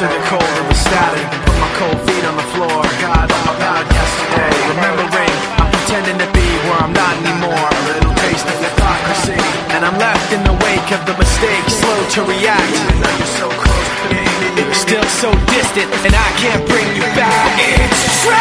to the cold of the static. Put my cold feet on the floor. God, I'm about yesterday. Remembering, I'm pretending to be where I'm not anymore. A little taste of hypocrisy. And I'm left in the wake of the mistake. slow to react. You're so close to me, still so distant, and I can't bring you back. It's true.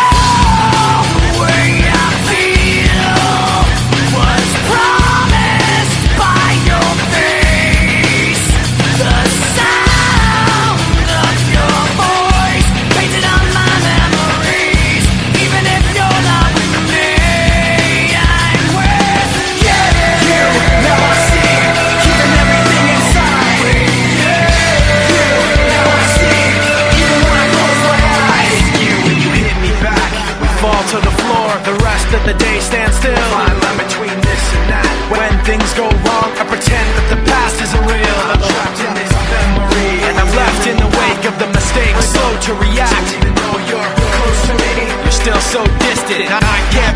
the day stand still. My line between this and that. When things go wrong, I pretend that the past isn't real. I'm trapped in this memory, and I'm left in the wake of the mistakes. Slow to react, even though you're close to me. You're still so distant. I, I can't.